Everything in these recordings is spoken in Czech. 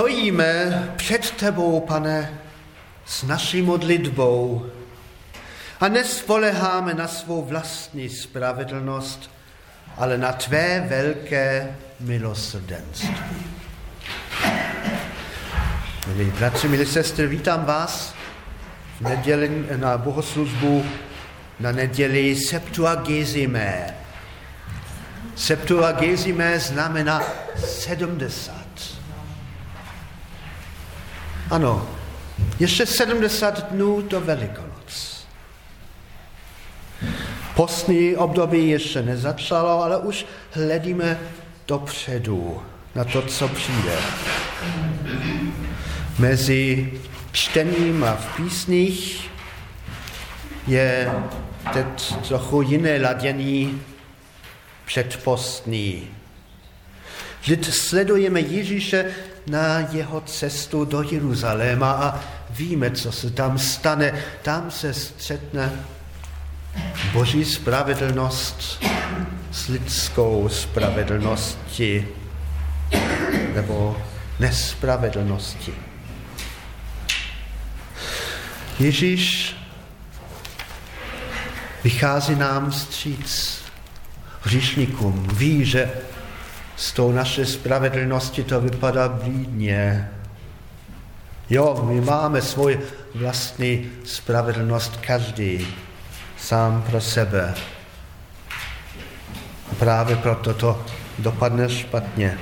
Stojíme před tebou, pane, s naší modlitbou a nespoleháme na svou vlastní spravedlnost, ale na tvé velké milosrdenství. Milí bratři, milí sestry, vítám vás v neděli na bohoslužbu na neděli Septuagesime. Septuagesime znamená 70. Ano, ještě 70 dnů do Velikonoc. Postní období ještě nezačalo, ale už hledíme dopředu na to, co přijde. Mezi čtením a v písních je teď trochu jiné ladění předpostní. Vždyť sledujeme Ježíše na jeho cestu do Jeruzaléma a víme, co se tam stane. Tam se střetne boží spravedlnost s lidskou spravedlností nebo nespravedlnosti. Ježíš vychází nám vstříc hříšníkům. Ví, že s tou naší spravedlností to vypadá blídně. Jo, my máme svůj vlastní spravedlnost každý, sám pro sebe. Právě proto to dopadne špatně.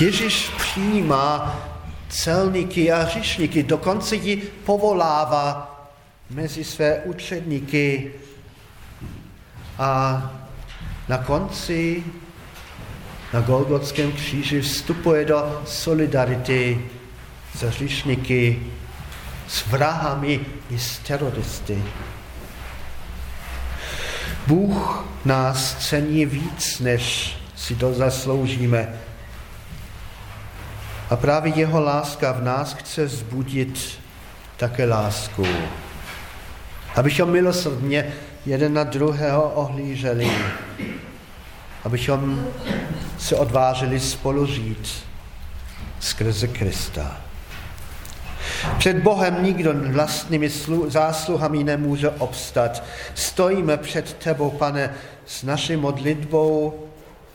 Ježíš přijímá celníky a hřišníky, dokonce ji povolává mezi své učedníky a na konci na Golgotském kříži vstupuje do solidarity s hřišníky, s vrahami i s teroristy. Bůh nás cení víc, než si to zasloužíme. A právě jeho láska v nás chce zbudit také lásku. Abychom milosrdně jeden na druhého ohlíželi. Abychom se odvážili spolu žít skrze Krista. Před Bohem nikdo vlastními zásluhami nemůže obstat. Stojíme před tebou, pane, s naší modlitbou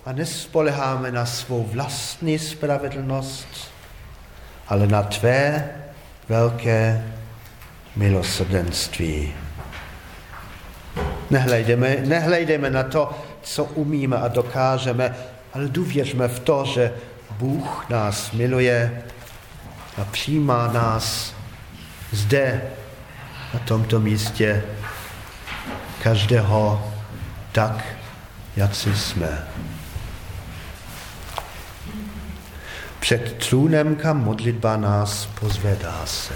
a nespoleháme na svou vlastní spravedlnost, ale na tvé velké milosrdenství. Nehlejdeme, nehlejdeme na to, co umíme a dokážeme, ale důvěřme v to, že Bůh nás miluje a přijímá nás zde, na tomto místě, každého tak, jak si jsme. Před trůnem, kam modlitba nás pozvedá se.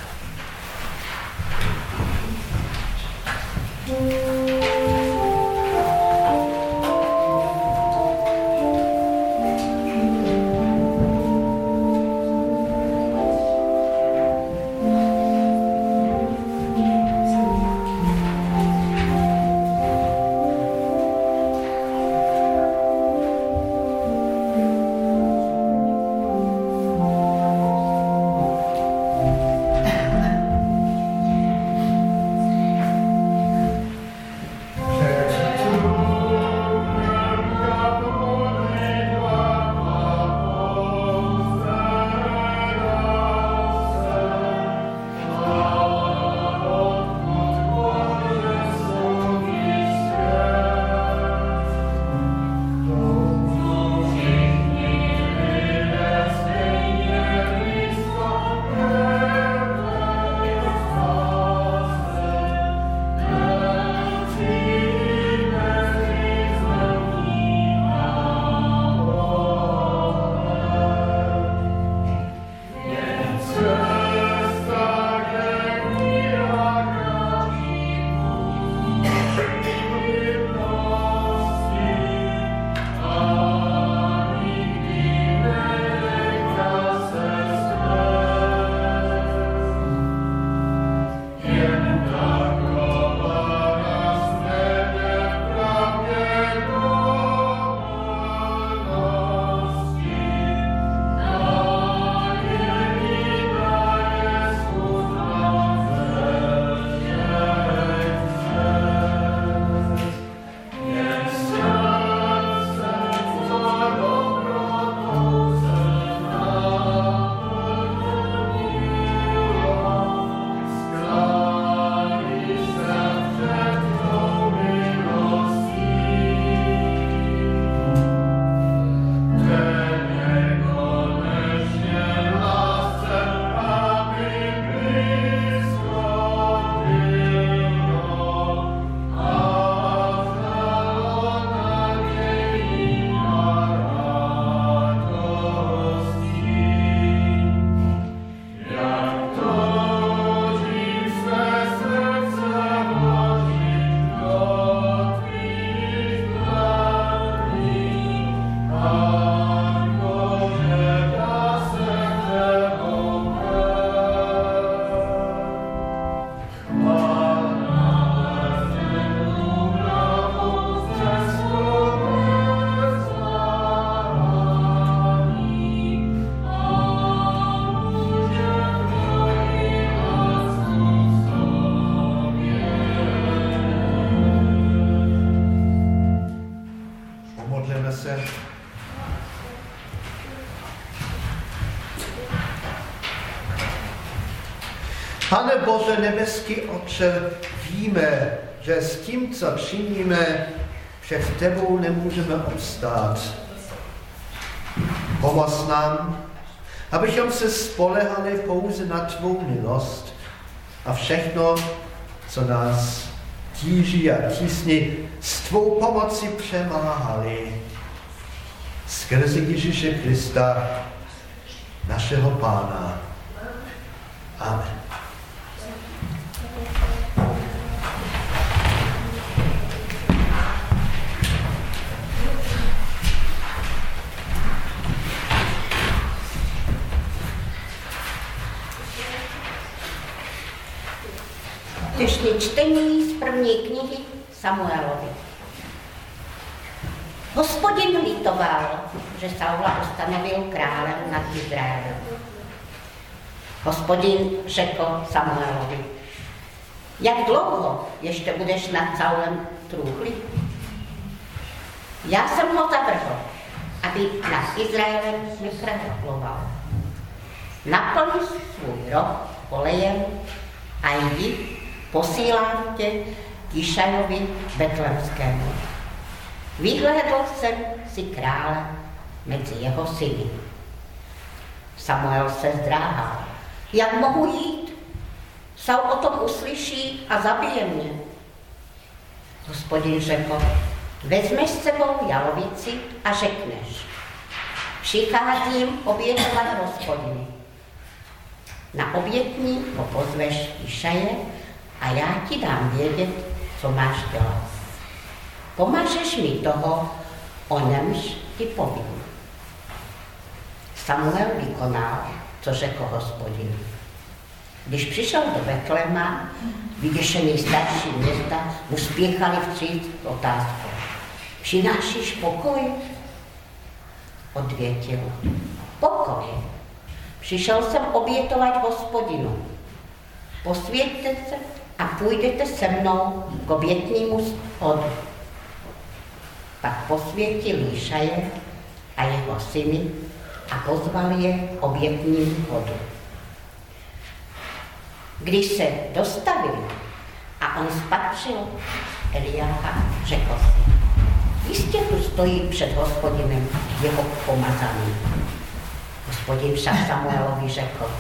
Pane Bože nebeský Otče, víme, že s tím, co činíme, před tebou nemůžeme obstát. Pomoz nám, abychom se spolehali pouze na tvou milost a všechno, co nás tíží a tísni, s tvou pomoci přemáhali. Skrze Ježíše Krista, našeho Pána. Amen. Dnešní čtení z první knihy Samuelovi. Hospodin litoval, že Saula ustanovil králem nad Izraelem. Hospodin řekl Samuelovi, jak dlouho ještě budeš nad Saulem trůchli? Já jsem ho zavrhl, aby nad Izraelem nekráloval. Naplň svůj rok olejem a jdi posílám tě k Betlemskému. Vyhlédl jsem si krále mezi jeho syny. Samuel se zdráhal. Jak mohu jít? Saul o tom uslyší a zabije mě. Hospodin řekl, vezmeš s sebou jalovici a řekneš, přicházím obětovat hospodiny. Na obětní ho pozveš Išaje a já ti dám vědět, co máš dělat. Pomážeš mi toho, o němž ti povím. Samuel vykonal, co řekl hospodin. Když přišel do Betlema, vyděšený starší města mu spěchali vstříc otázku. Přinášíš pokoj? Odvětil. Pokoj. Přišel jsem obětovat hospodinu. Posvěďte se a půjdete se mnou k obětnímu schodu. Pak posvětil Líšaje a jeho syny a pozval je k obětnímu chodu. Když se dostavili a on spatřil Eliáha, řekl si, jistě tu stojí před hospodinem jeho pomazaný. Hospodin však Samuelovi řekl,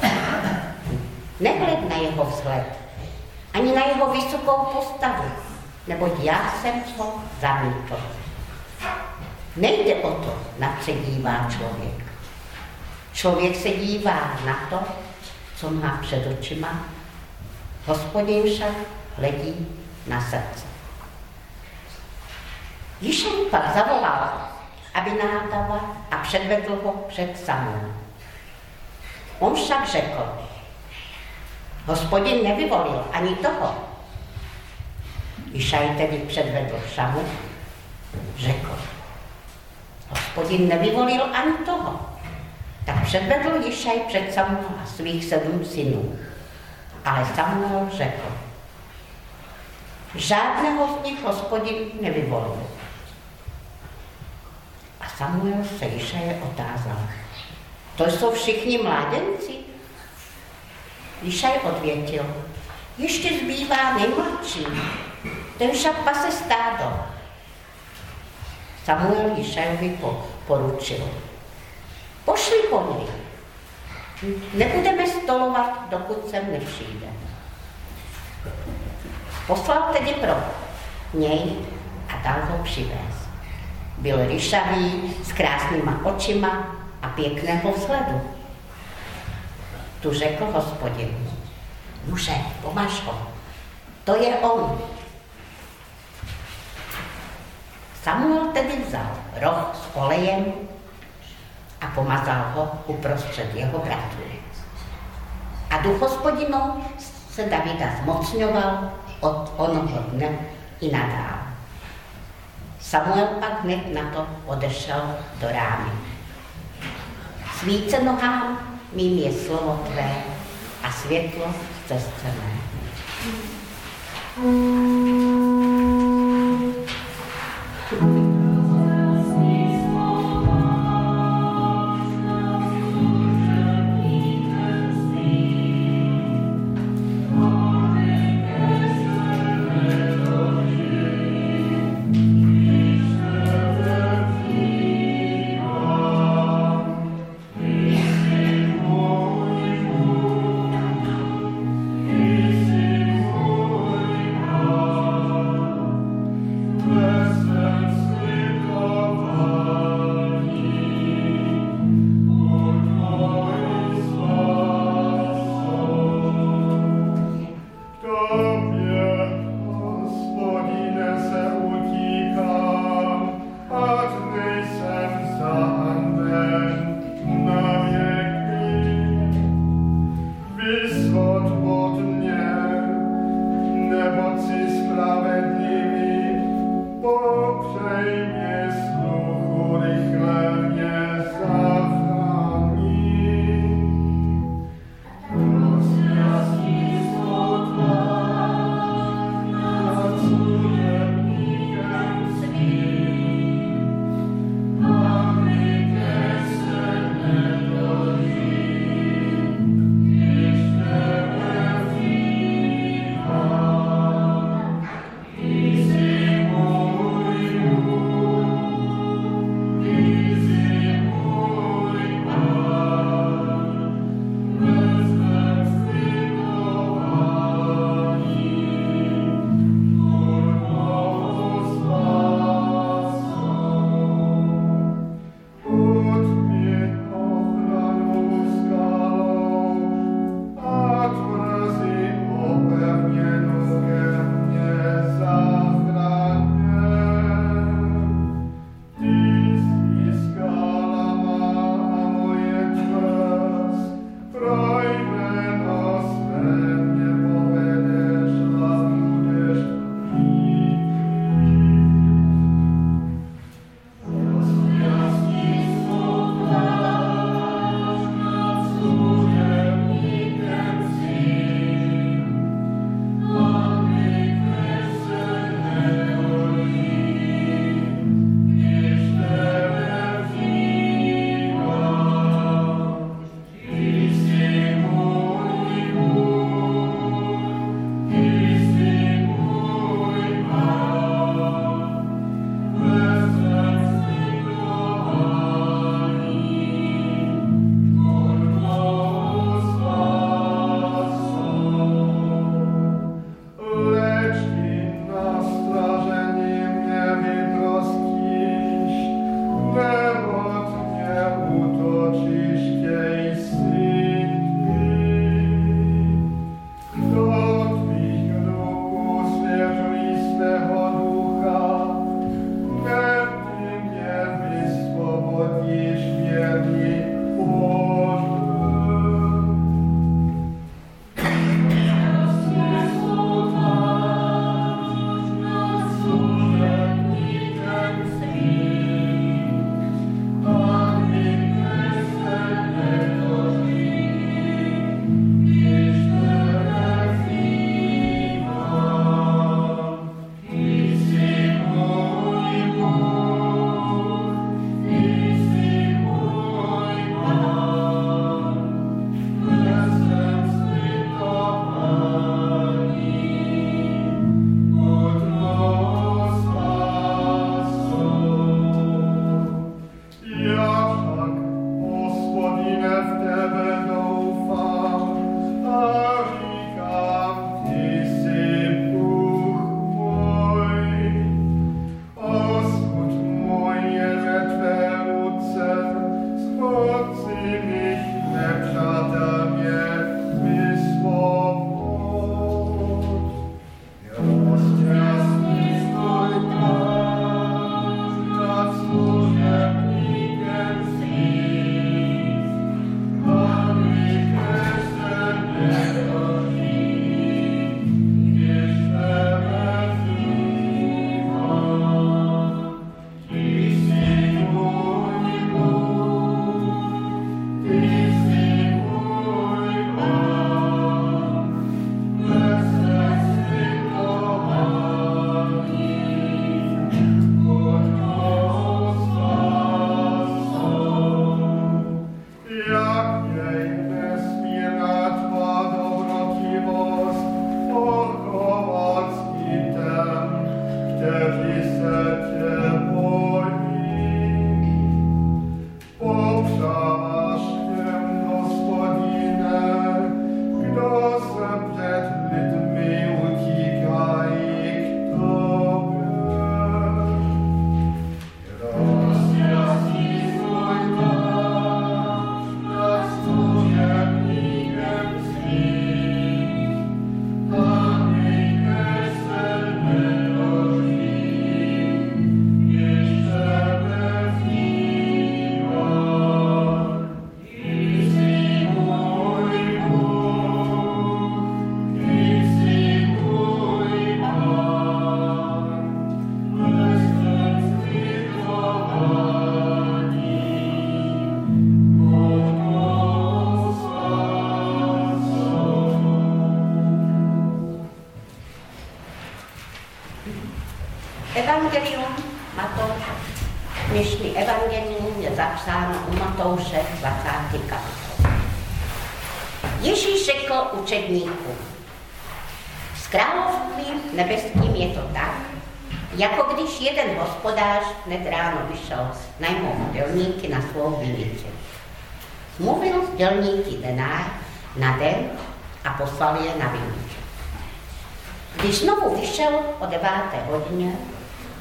nehled na jeho vzhled, ani na jeho vysokou postavu, neboť já jsem ho zamítl. Nejde o to, na co dívá člověk. Člověk se dívá na to, co má před očima, hospodin však hledí na srdce. Jišen pak zavolal, aby nádava a předvedl ho před Samuel. On však řekl, Hospodin nevyvolil ani toho. Išaj tedy předvedl Šamu, řekl, hospodin nevyvolil ani toho. Tak předvedl Išaj před Samuela svých sedm synů. Ale Samuel řekl, žádného z nich hospodin nevyvolil. A Samuel se Išaje otázal, to jsou všichni mládenci, Lišaj odvětil, ještě zbývá nejmladší, ten však pase stádo. Samuel Lišajovi po, poručil. Pošli po něj. Nebudeme stolovat, dokud sem nepřijde. Poslal tedy pro něj a dal ho přivést. Byl ryšavý, s krásnýma očima a pěkného vzhledu tu řekl hospodin, muže, pomaž ho, to je on. Samuel tedy vzal roh s olejem a pomazal ho uprostřed jeho bratrů. A duch hospodinou se Davida zmocňoval od onoho dne i nadál. Samuel pak hned na to odešel do rámy. Svíce nohám mým je slovo Tvé a světlo cestce mé. Evangelium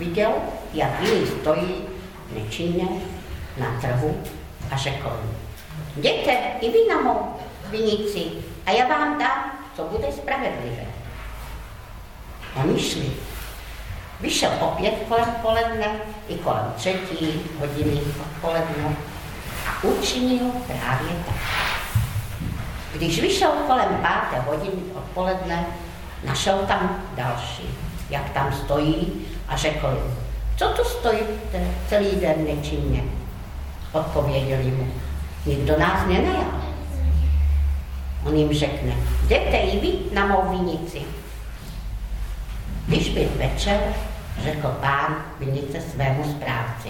viděl, jak jiný stojí nečinně na trhu a řekl jděte i vy na mou vinici a já vám dám, co bude spravedlivé. Oni šli. Vyšel opět kolem poledne i kolem třetí hodiny odpoledne a učinil právě tak. Když vyšel kolem páté hodiny odpoledne, našel tam další, jak tam stojí a řekl co tu stojíte celý den nečinně? Odpověděli mu, nikdo nás nenajal. On jim řekne, jděte i vy na mou vinici. Když byl večer, řekl pán vinice svému správci.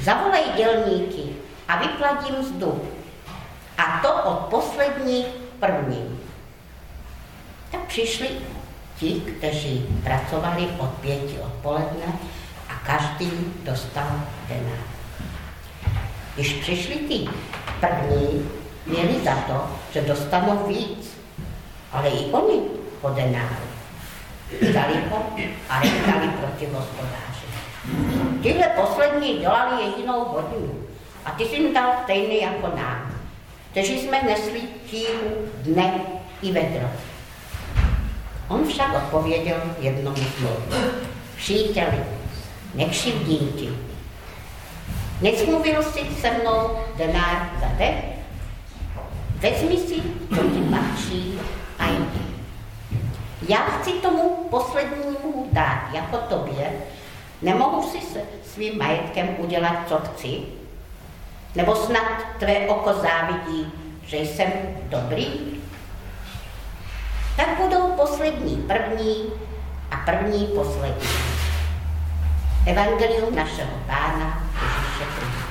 Zavolej dělníky a vyplatím mzdu. A to od poslední první. Tak přišli ti, kteří pracovali od pěti odpoledne a každý dostal denár. Když přišli ti první, měli za to, že dostanou víc, ale i oni po denáru. Vzali ho a rejtali proti hospodáři. Tyhle poslední dělali jedinou hodinu a ty jsi jim dal stejný jako nám, kteří jsme nesli tíhu dne i vedro. On však odpověděl jednomu slovu. Příteli, nekřivdím ti. Nesmluvil jsi se mnou denár za den? Vezmi si, co ti patří a jdi. Já chci tomu poslednímu dát jako tobě, nemohu si se svým majetkem udělat, co chci? Nebo snad tvé oko závidí, že jsem dobrý? Tak budou poslední první a první poslední. Evangelium našeho Pána Ježíše Krista.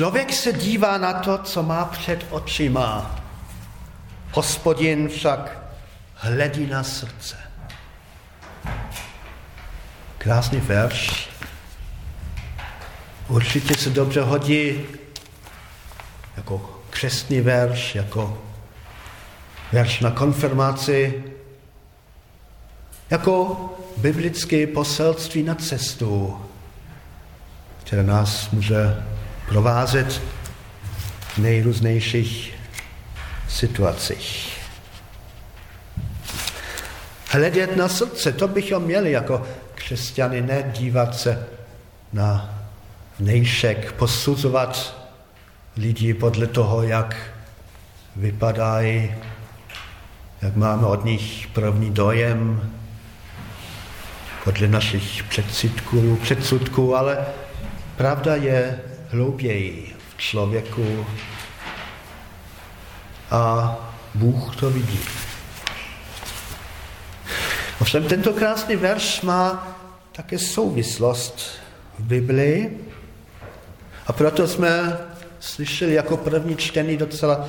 Člověk se dívá na to, co má před očima. Hospodin však hledí na srdce. Krásný verš. Určitě se dobře hodí jako křestný verš, jako verš na konfirmaci, jako biblické poselství na cestu, které nás může provázet v nejrůznějších situacích. Hledět na srdce, to bychom měli jako křesťany, ne dívat se na vnějšek, posuzovat lidi podle toho, jak vypadají, jak máme od nich první dojem, podle našich předsudků, předsudků, ale pravda je hlouběji v člověku a Bůh to vidí. Ovšem tento krásný verš má také souvislost v Biblii a proto jsme slyšeli jako první čtení docela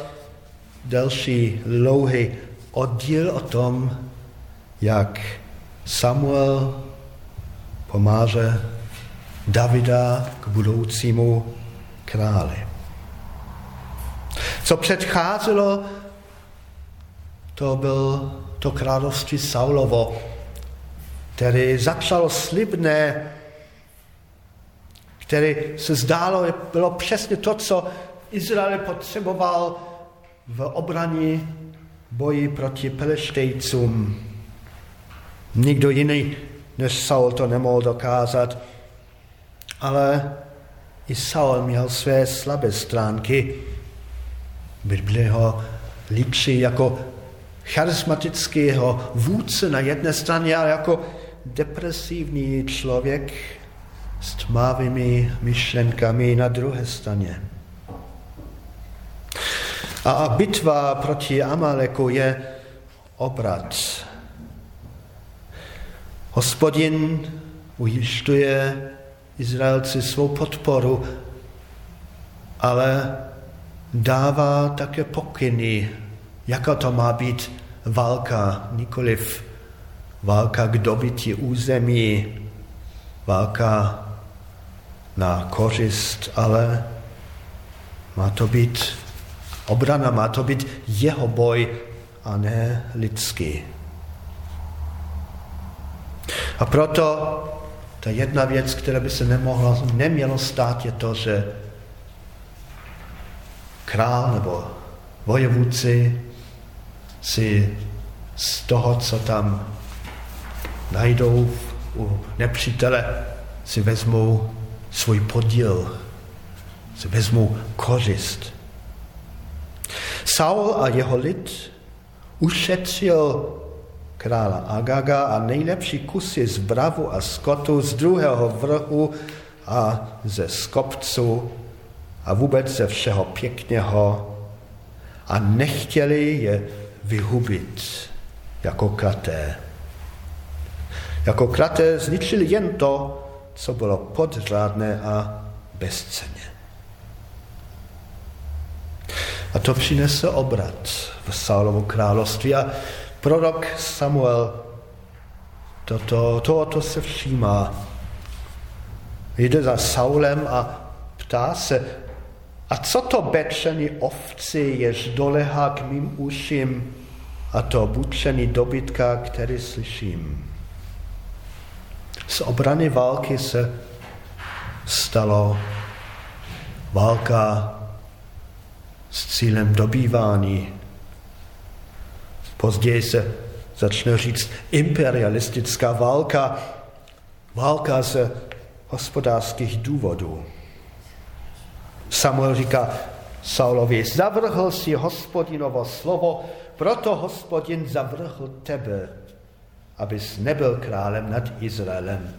delší, dlouhý oddíl o tom, jak Samuel pomáže Davida k budoucímu králi. Co předcházelo, to byl to království Saulovo, který začalo slibné, který se zdálo, bylo přesně to, co Izrael potřeboval v obraní boji proti Peleštejcům. Nikdo jiný než Saul to nemohl dokázat, ale i Saul měl své slabé stránky. Bibli ho líčí jako charismatického vůdce na jedné straně, ale jako depresivní člověk s tmavými myšlenkami na druhé straně. A bitva proti Amaleku je obrat. Hospodin ujišťuje Izraelci svou podporu, ale dává také pokyny, jaká to má být válka, nikoliv válka k dobytí území, válka na kořist, ale má to být obrana, má to být jeho boj a ne lidský. A proto ta jedna věc, která by se nemohla, nemělo stát, je to, že král nebo vojevůdci si z toho, co tam najdou u nepřítele, si vezmou svůj podíl, si vezmou kořist. Saul a jeho lid ušetřil krála Agaga a nejlepší kusy z bravu a skotu z druhého vrchu a ze skopců a vůbec ze všeho pěkného a nechtěli je vyhubit jako kraté. Jako kraté zničili jen to, co bylo podřádné a bezceně. A to přinese obrat v Saulovu království a prorok Samuel toto, tohoto se všímá. Jde za Saulem a ptá se, a co to bečení ovci, jež dolehá k mým uším, a to bučení dobytka, který slyším. Z obrany války se stalo válka s cílem dobývání. Později se začne říct imperialistická válka, válka z hospodářských důvodů. Samuel říká Saulovi, zavrhl si hospodinovo slovo, proto hospodin zavrhl tebe, abys nebyl králem nad Izraelem.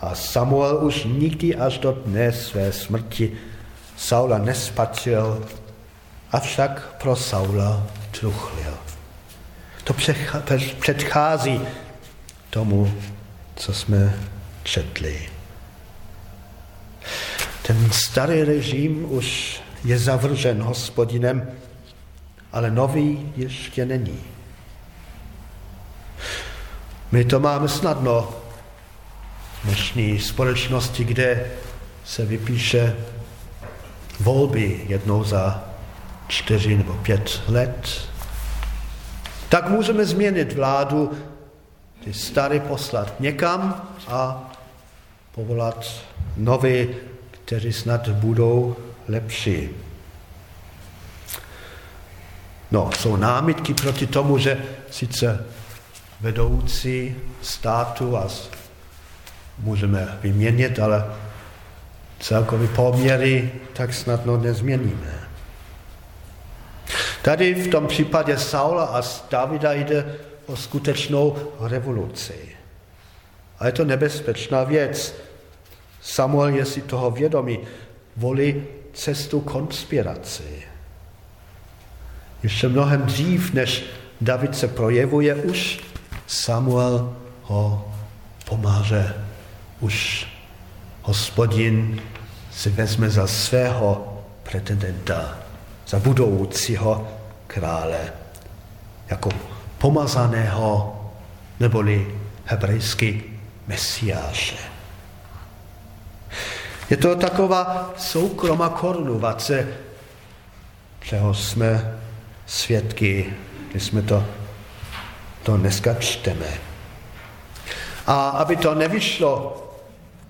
A Samuel už nikdy až do dne své smrti Saula nespatřil, avšak pro Saula truchlil. To předchází tomu, co jsme četli. Ten starý režim už je zavržen hospodinem, ale nový ještě není. My to máme snadno v dnešní společnosti, kde se vypíše volby jednou za čtyři nebo pět let. Tak můžeme změnit vládu, ty staré poslat někam a povolat nové, kteří snad budou lepší. No, jsou námitky proti tomu, že sice vedoucí státu a můžeme vyměnit, ale celkově poměry tak snadno nezměníme. Tady v tom případě Saula a Davida jde o skutečnou revoluci. A je to nebezpečná věc. Samuel je si toho vědomý. Volí cestu konspiraci. Ještě mnohem dřív, než David se projevuje, už Samuel ho pomáže. Už hospodin si vezme za svého pretendenta, za budoucího krále, jako pomazaného, neboli hebrejsky mesiáše. Je to taková soukromá korunovace, čeho jsme svědky, když jsme to, to dneska čteme. A aby to nevyšlo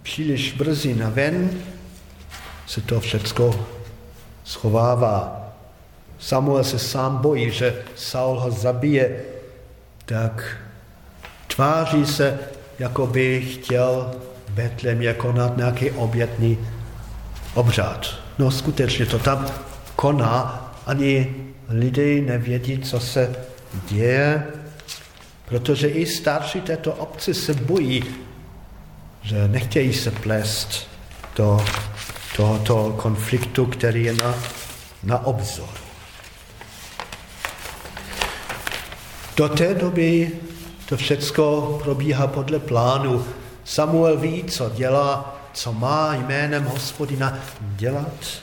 příliš brzy na ven, se to všecko schovává. Samuel se sám bojí, že Saul ho zabije, tak tváří se, jako by chtěl Betlem konat nějaký obětný obřad. No skutečně to tam koná, ani lidé nevědí, co se děje, protože i starší této obce se bojí, že nechtějí se plést do tohoto konfliktu, který je na, na obzor. Do té doby to všecko probíhá podle plánu. Samuel ví, co dělá, co má jménem hospodina dělat.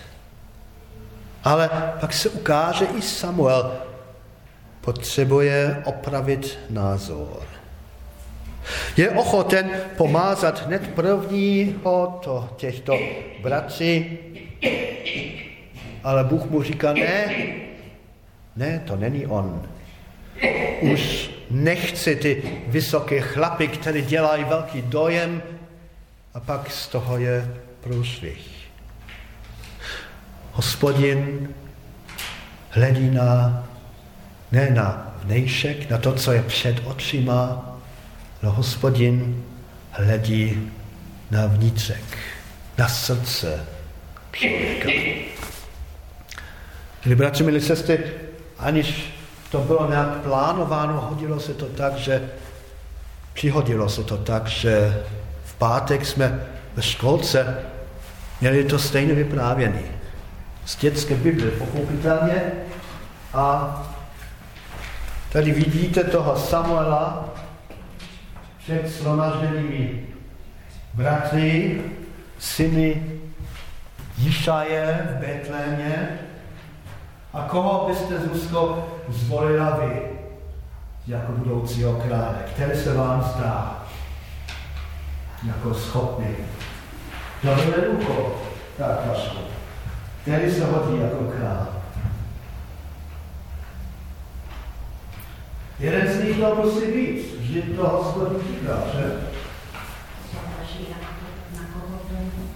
Ale pak se ukáže i Samuel potřebuje opravit názor. Je ochoten pomázat hned prvního to, těchto bratří, ale Bůh mu říká, ne, ne, to není on. Už nechci ty vysoké chlapy, které dělají velký dojem a pak z toho je průšvih. Hospodin hledí na, ne na vnejšek, na to, co je před očima, ale hospodin hledí na vnitřek, na srdce člověka. Milí bratři, milí sestry, aniž to bylo nějak plánováno, hodilo se to tak, že přihodilo se to tak, že v pátek jsme ve školce měli to stejně vyprávěný z dětské Bible, pochopitelně. A tady vidíte toho Samuela před shromažděnými bratry, syny Jišaje v Betlémě. A koho byste, Zuzko, zvolila vy jako budoucího krále? Který se vám zdá jako schopný? Dobré ruko. Tak, Vašku který se hodí jako král. Jeden z nich to musí být, vždy to hospodin říká, že?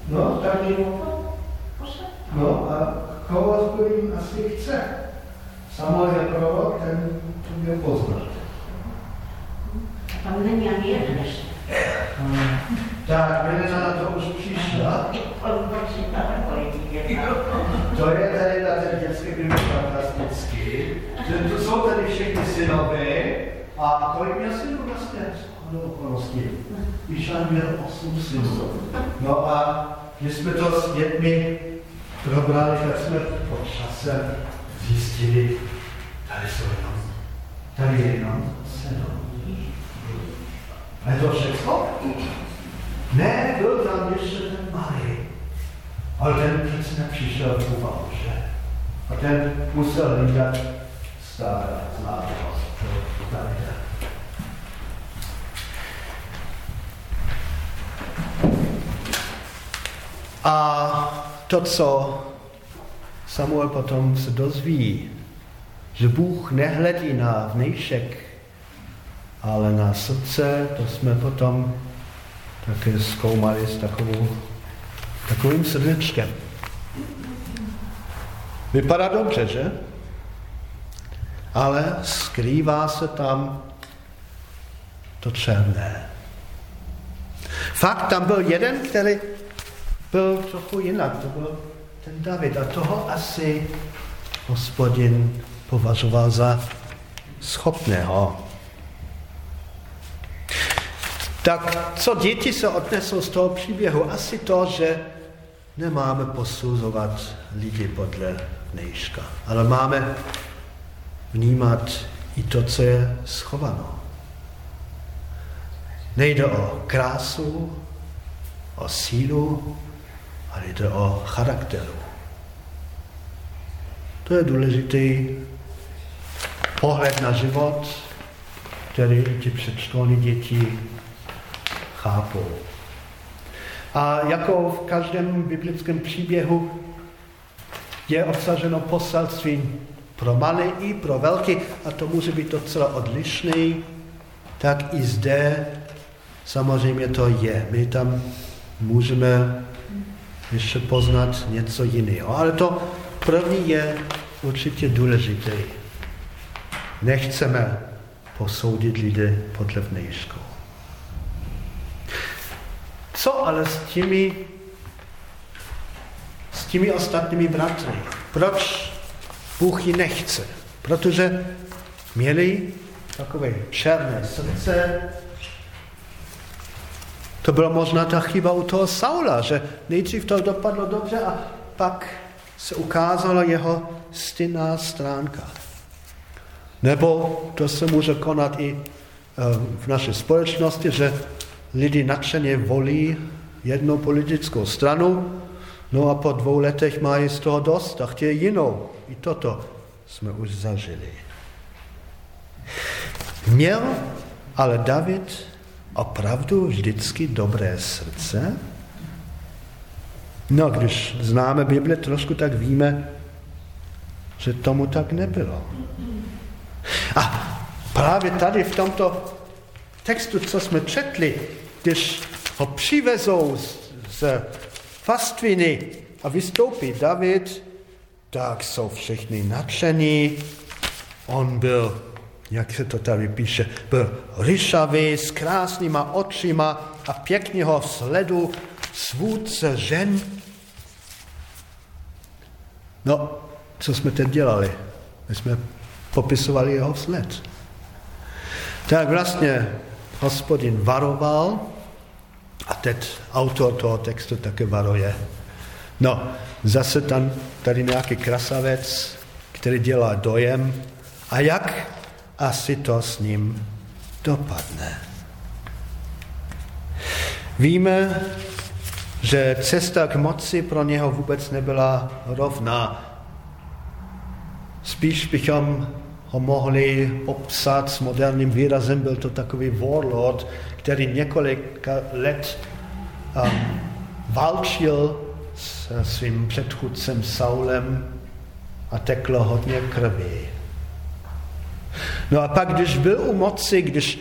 No, taky, no a koho hospodin asi chce. Samozřejmě prorok, ten to měl poznat. Tam není ani jeden ještě. Tak, Milena na to už přišla. To je tady na ten dětský byl fantastický, že to jsou tady všechny synové a kolik měl synů vlastně? Do okolností. Išan měl osm synů. No a když jsme to s dětmi probrali, tak jsme po čase zjistili, tady jsou jenom, tady je jenom sedm. A je to všechno? Ne, byl tam ještě ten malý. Ale ten přece nepřišel v úvahu, že? A ten musel hlídat stará známost Davida. A to, co Samuel potom se dozví, že Bůh nehledí na vnějšek, ale na srdce, to jsme potom také zkoumali s takovou, takovým srdečkem. Vypadá dobře, že? Ale skrývá se tam to černé. Fakt, tam byl jeden, který byl trochu jinak. To byl ten David. A toho asi hospodin považoval za schopného. Tak co děti se odnesou z toho příběhu? Asi to, že nemáme posuzovat lidi podle dneška, ale máme vnímat i to, co je schované. Nejde o krásu, o sílu, ale jde o charakteru. To je důležitý pohled na život, který ti předškolní děti chápou. A jako v každém biblickém příběhu je obsaženo poselství pro malé i pro velké, a to může být docela odlišný, tak i zde samozřejmě to je. My tam můžeme ještě poznat něco jiného. Ale to první je určitě důležité. Nechceme posoudit lidi podle vnějšku. Co ale s těmi, s těmi ostatními bratry? Proč Bůh ji nechce? Protože měli takové černé srdce, to byla možná ta chyba u toho Saula, že nejdřív to dopadlo dobře a pak se ukázala jeho stinná stránka. Nebo to se může konat i eh, v naší společnosti, že lidi nadšeně volí jednu politickou stranu, no a po dvou letech mají z toho dost a chtějí jinou. I toto jsme už zažili. Měl ale David opravdu vždycky dobré srdce? No, když známe Bibli trošku, tak víme, že tomu tak nebylo. A právě tady v tomto textu, co jsme četli, když ho přivezou z, z fastviny a vystoupí David, tak jsou všichni nadšení. On byl jak se to tady píše, byl ryšavý, s krásnýma očima a pěkně ho sledu svůdce žen. No, co jsme teď dělali? My jsme popisovali jeho sled. Tak vlastně hospodin varoval a teď autor toho textu také varuje. No, zase tam tady nějaký krasavec, který dělá dojem. A jak asi to s ním dopadne. Víme, že cesta k moci pro něho vůbec nebyla rovná. Spíš bychom ho mohli popsat s moderním výrazem, byl to takový warlord, který několik let um, válčil s svým předchůdcem Saulem a teklo hodně krvi. No a pak, když byl u moci, když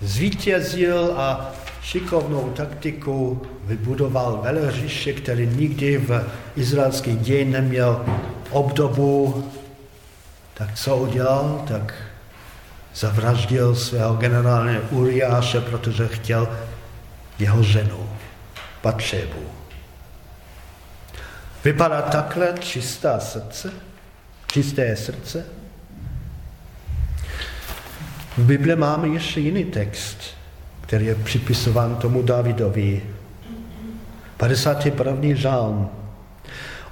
zvítězil a šikovnou taktikou vybudoval veleříše, který nikdy v izraelský děj neměl obdobu, tak co udělal? Tak zavraždil svého generálního Uriáše, protože chtěl jeho ženu, Patřebu. Vypadá takhle čistá srdce, čisté srdce? V Bible máme ještě jiný text, který je připisován tomu Davidovi. 51. žálm.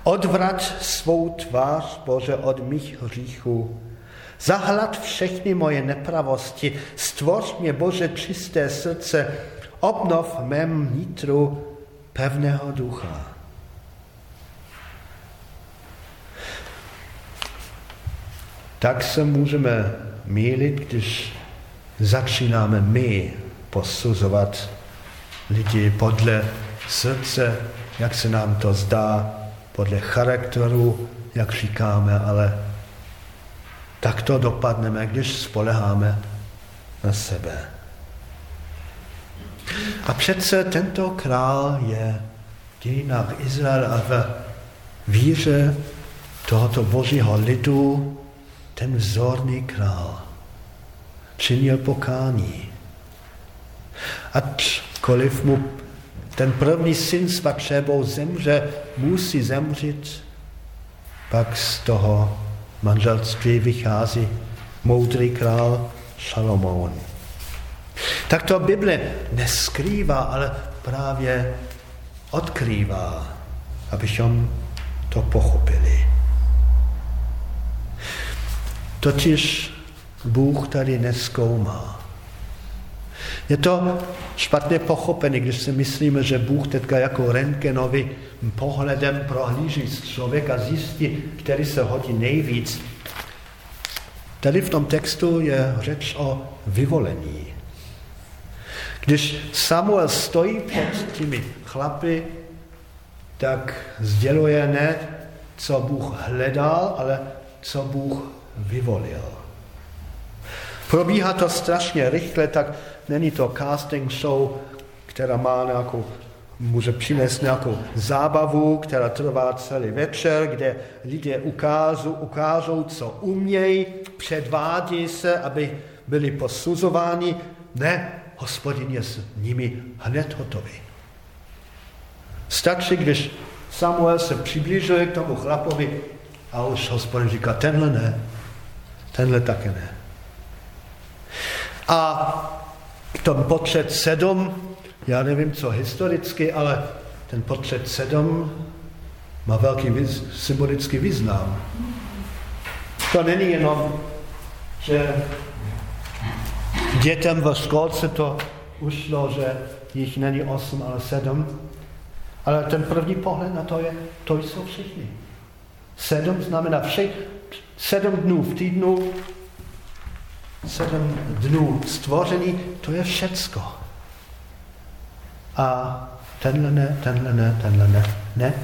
Odvrat svou tvář, Bože, od mých hříchů. Zahlad všechny moje nepravosti. Stvoř mě, Bože, čisté srdce. Obnov mém nitru pevného ducha. Tak se můžeme mílit, když začínáme my posuzovat lidi podle srdce, jak se nám to zdá, podle charakteru, jak říkáme, ale tak to dopadneme, když spoleháme na sebe. A přece tento král je v dějinách Izrael a v víře tohoto božího lidu ten vzorný král činil pokání. Ačkoliv mu ten první syn s Vatřebou zemře, musí zemřít, pak z toho manželství vychází moudrý král Šalomoun. Tak to Bible neskrývá, ale právě odkrývá, abychom to pochopili. Totiž Bůh tady neskoumá. Je to špatně pochopené, když si myslíme, že Bůh teďka jako rentgenový pohledem prohlíží z člověka, zjistí, který se hodí nejvíc. Tady v tom textu je řeč o vyvolení. Když Samuel stojí před těmi chlapy, tak sděluje ne, co Bůh hledal, ale co Bůh vyvolil. Probíhá to strašně rychle, tak není to casting show, která má nějakou, může přinést nějakou zábavu, která trvá celý večer, kde lidé ukážou, ukážou co umějí, předvádí se, aby byli posuzováni. Ne, hospodin je s nimi hned hotový. Stačí, když Samuel se přiblížil k tomu chlapovi a už hospodin říká, tenhle ne, tenhle také ne. A ten počet sedm, já nevím co historicky, ale ten počet sedm má velký výz, symbolický význam. To není jenom, že dětem ve školce to ušlo, že jich není osm, ale sedm. Ale ten první pohled na to je, to jsou všichni. Sedm znamená všech, sedm dnů v týdnu sedm dnů stvoření, to je všecko. A tenhle ne, tenhle ne, tenhle ne. Ne,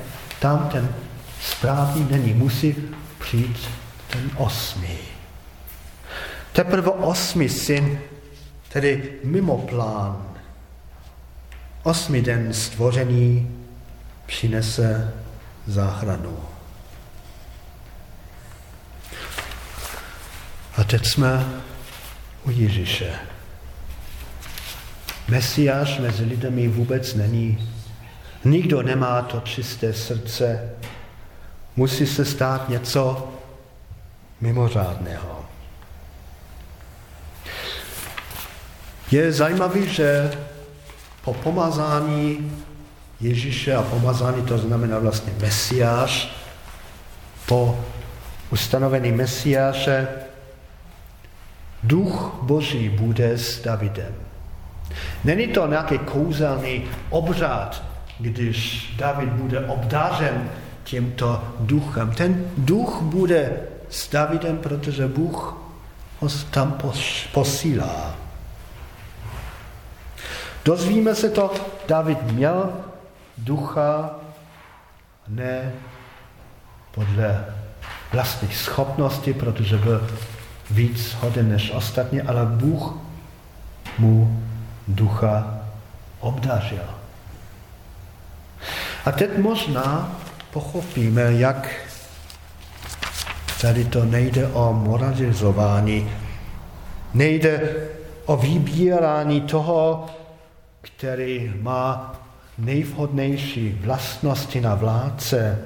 tam ten správný není. Musí přijít ten osmý. Teprve osmý syn, tedy mimo plán, osmý den stvoření přinese záchranu. A teď jsme u Ježíše. Mesiáš mezi lidmi vůbec není. Nikdo nemá to čisté srdce. Musí se stát něco mimořádného. Je zajímavé, že po pomazání Ježíše a pomazání to znamená vlastně Mesiáš, po ustanovení Mesiáše Duch Boží bude s Davidem. Není to nějaký kouzelný obřad, když David bude obdařen tímto duchem. Ten duch bude s Davidem, protože Bůh ho tam posílá. Dozvíme se to, David měl ducha ne podle vlastních schopností, protože byl víc hoden než ostatní, ale Bůh mu ducha obdařil. A teď možná pochopíme, jak tady to nejde o moralizování, nejde o vybírání toho, který má nejvhodnější vlastnosti na vládce.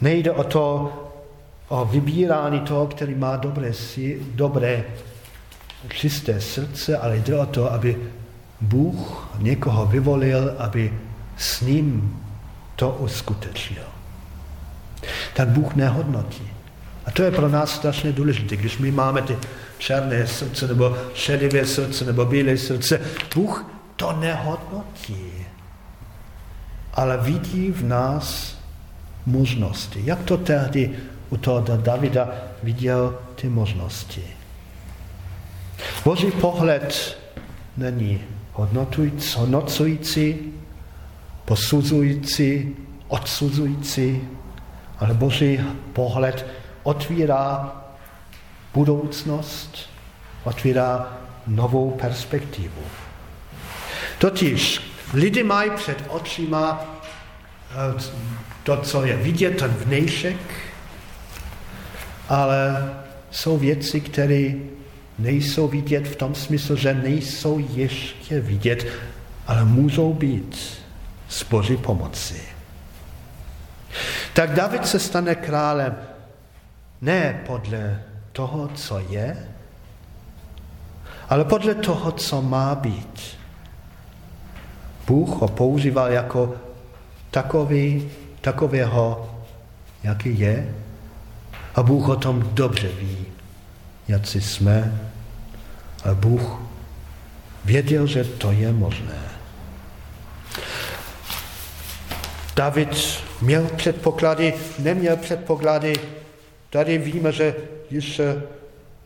Nejde o to, o vybírání toho, který má dobré, dobré čisté srdce, ale jde o to, aby Bůh někoho vyvolil, aby s ním to uskutečnil. Tak Bůh nehodnotí. A to je pro nás strašně důležité. Když my máme ty černé srdce, nebo šedivé srdce, nebo bílé srdce, Bůh to nehodnotí. Ale vidí v nás možnosti. Jak to tehdy u toho Davida viděl ty možnosti. Boží pohled není hodnocující, posuzující, odsuzující, ale Boží pohled otvírá budoucnost, otvírá novou perspektivu. Totiž lidi mají před očima eh, to, co je vidět, ten vnějšek, ale jsou věci, které nejsou vidět v tom smyslu, že nejsou ještě vidět, ale můžou být z Boží pomoci. Tak David se stane králem ne podle toho, co je, ale podle toho, co má být. Bůh ho používal jako takový, takového, jaký je, a Bůh o tom dobře ví, jak si jsme, ale Bůh věděl, že to je možné. David měl předpoklady, neměl předpoklady. Tady víme, že ještě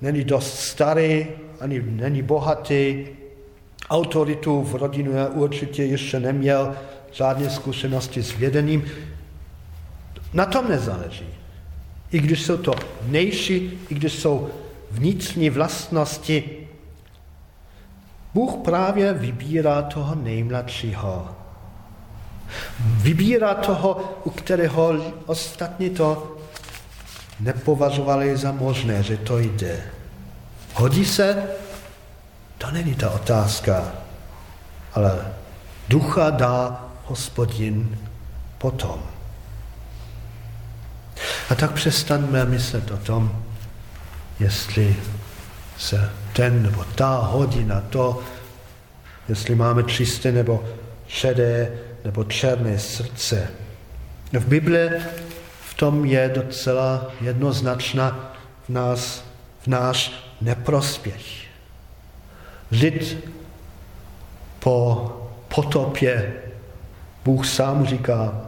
není dost starý, ani není bohatý. Autoritu v rodinu určitě ještě neměl žádné zkušenosti s vědením. Na tom nezáleží. I když jsou to nejší, i když jsou vnitřní vlastnosti, Bůh právě vybírá toho nejmladšího. Vybírá toho, u kterého ostatní to nepovažovali za možné, že to jde. Hodí se? To není ta otázka, ale ducha dá hospodin potom. A tak přestaňme myslet o tom, jestli se ten nebo ta hodina to, jestli máme čisté nebo šedé nebo černé srdce. V Bibli v tom je docela jednoznačná v, nás, v náš neprospěch. Lid po potopě Bůh sám říká,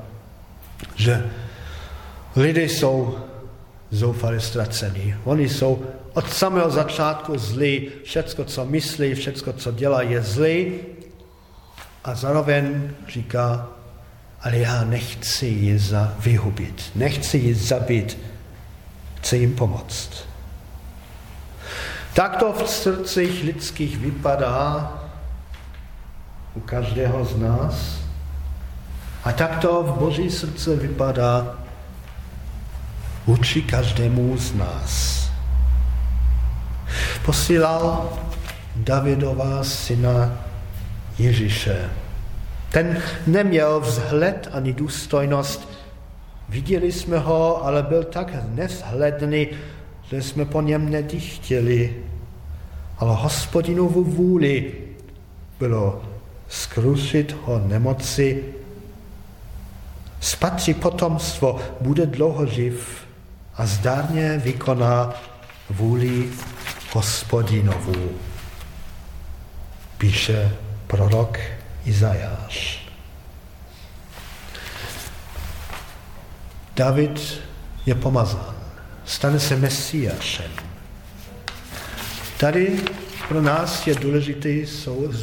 že lidé jsou zoufale ztracení. Oni jsou od samého začátku zlí. Všecko, co myslí, všecko, co dělá, je zlý. A zároveň říká, ale já nechci ji za vyhubit, nechci ji zabít, chci jim pomoct. Tak to v srdcích lidských vypadá u každého z nás. A tak to v Boží srdce vypadá vůči každému z nás. Posílal Davidova syna Ježíše. Ten neměl vzhled ani důstojnost. Viděli jsme ho, ale byl tak nevzhledný, že jsme po něm nedychtěli. Ale hospodinovu vůli bylo skrušit ho nemoci, spatří potomstvo, bude dlouho živ a zdárně vykoná vůli hospodinovou. Píše prorok Izajáš. David je pomazán, stane se mesiášem. Tady pro nás je důležitý,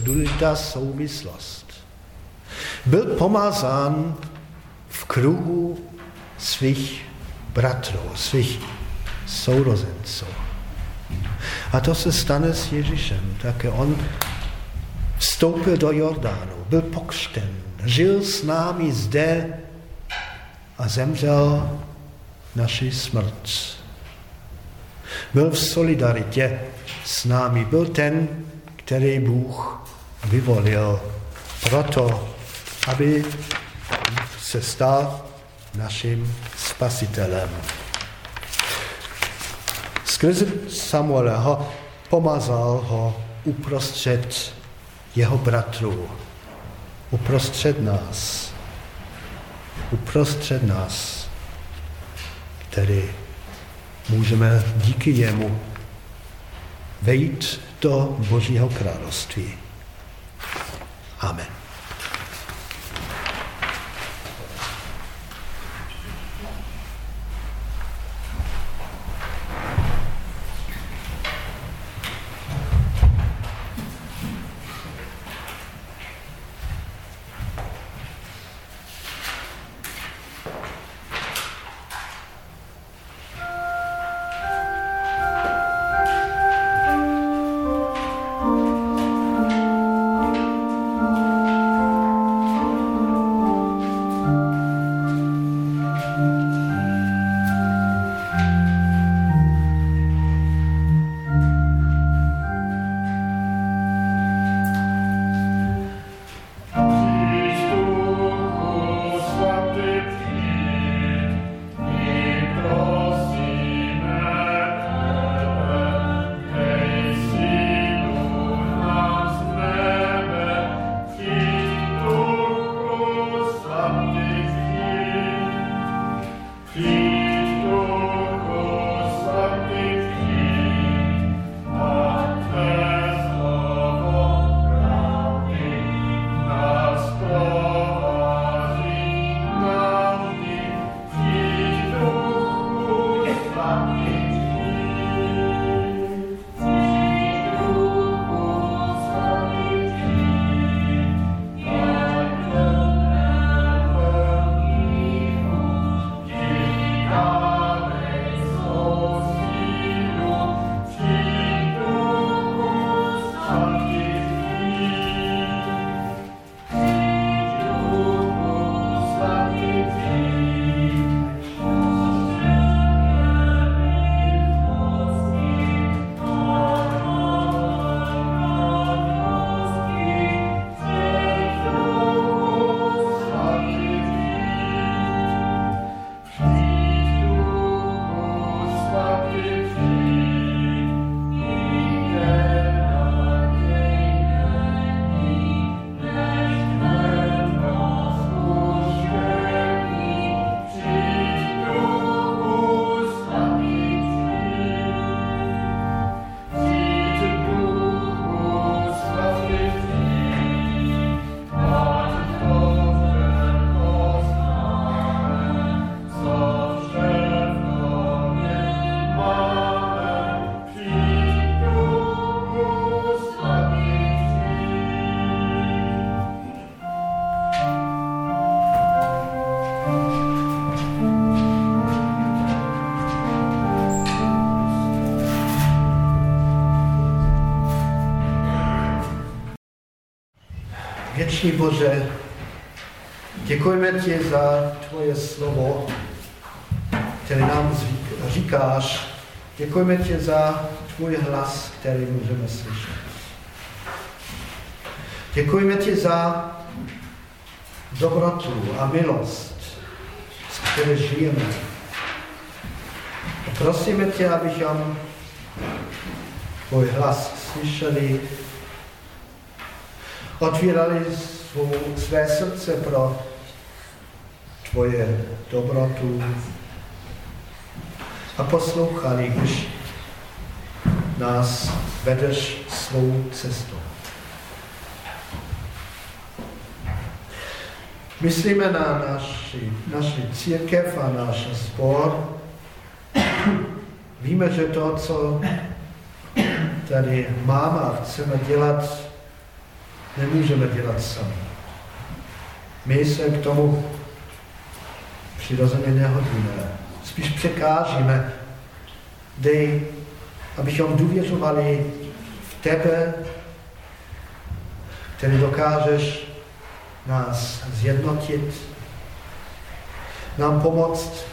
důležitá souvislost. Byl pomazán v kruhu svých bratrů, svých sourozenců. A to se stane s Ježíšem. Také on vstoupil do Jordánu, byl pokřten, žil s námi zde a zemřel naši smrt. Byl v solidaritě s námi, byl ten, který Bůh vyvolil proto, aby se stal naším spasitelem. Skrze Samuela ho pomazal ho uprostřed jeho bratrů, uprostřed nás, uprostřed nás, který můžeme díky jemu vejít do Božího království. Amen. Věčný Bože, děkujeme ti za tvoje slovo, které nám říkáš. Děkujeme ti za tvůj hlas, který můžeme slyšet. Děkujeme ti za dobrotu a milost, s které žijeme. A prosíme tě, abychom tvůj hlas slyšeli, otvírali svou, své srdce pro tvoje dobrotu a poslouchali, když nás vedeš svou cestou. Myslíme na naši, naši církev a náš spor. Víme, že to, co tady máme a chceme dělat, nemůžeme dělat sami. My se k tomu přirozeně nehodíme. Spíš překážíme. Dej, abychom důvěřovali v tebe, který dokážeš nás zjednotit, nám pomoct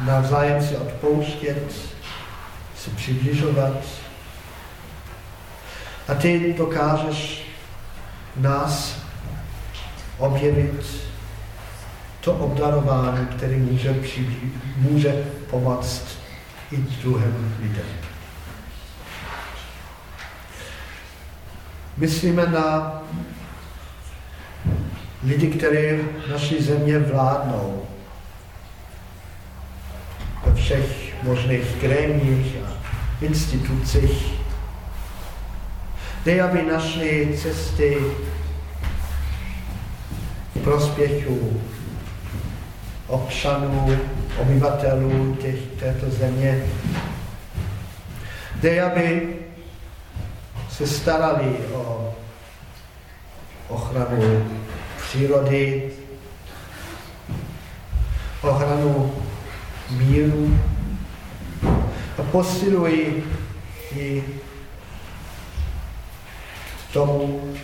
navzájem si odpouštět, si přibližovat. A ty dokážeš nás objevit to obdarování, který může, může pomoct i druhým lidem. Myslíme na lidi, kteří naší země vládnou ve všech možných grémích a institucích. Dej, aby našli cesty prospěchu občanů, obyvatelů těch, této země. Dej, aby se starali o ochranu přírody, ochranu míru a posilují i tomu,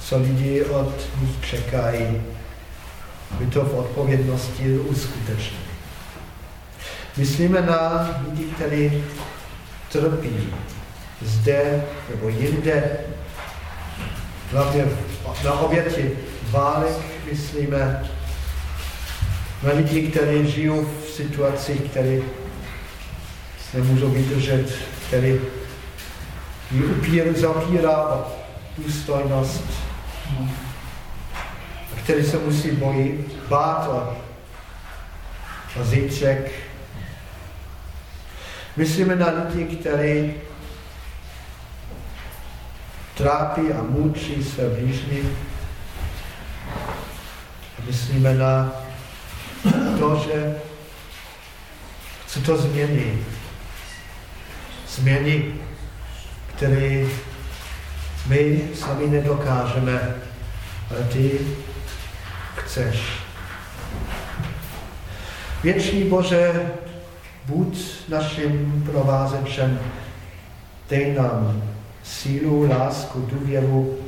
co lidi od nich čekají, aby to v odpovědnosti uskutečnili. Myslíme na lidi, kteří trpí zde nebo jinde, hlavně na oběti válek myslíme, na lidi, kteří žijou v situacích, které nemůžou vydržet, který ji upír, zapírá o důstojnost, a který se musí bojí, bát o, o zítřek. Myslíme na lidi, kteří trápí a mučí své blížní. Myslíme na to, že chce to změnit. Změny, které my sami nedokážeme, ale ty chceš. Věčný Bože, buď naším provázečem, dej nám sílu, lásku, důvěru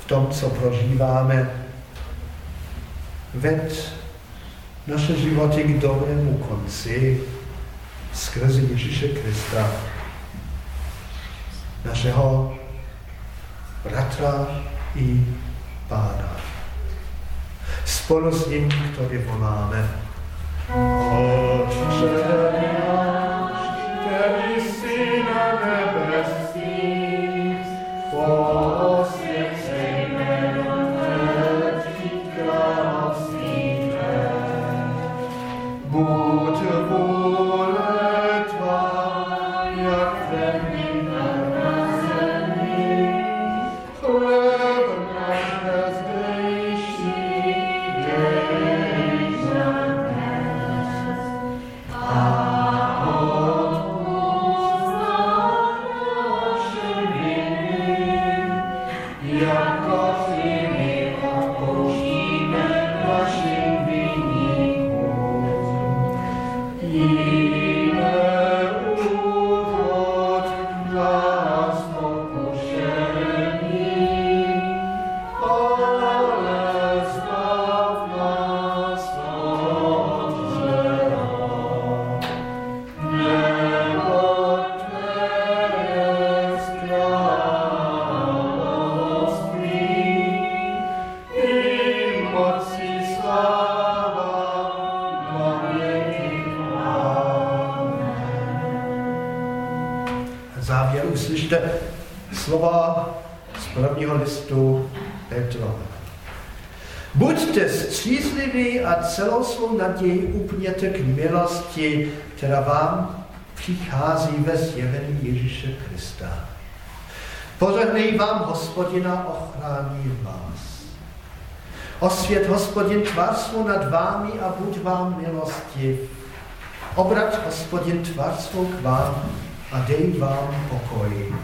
v tom, co prožíváme. Ved naše životy k dobrému konci skrze Ježíše Krista, našeho bratra i pána. Spolu s ním k tobě voláme. Otče Amen. Střízliví a celou svou naději upněte k milosti, která vám přichází ve zjevení Ježíše Krista. Požehnej vám hospodina, ochrání vás. Osvět hospodin tvar svou nad vámi a buď vám milostiv. Obrať hospodin tvar svou k vám a dej vám pokoj.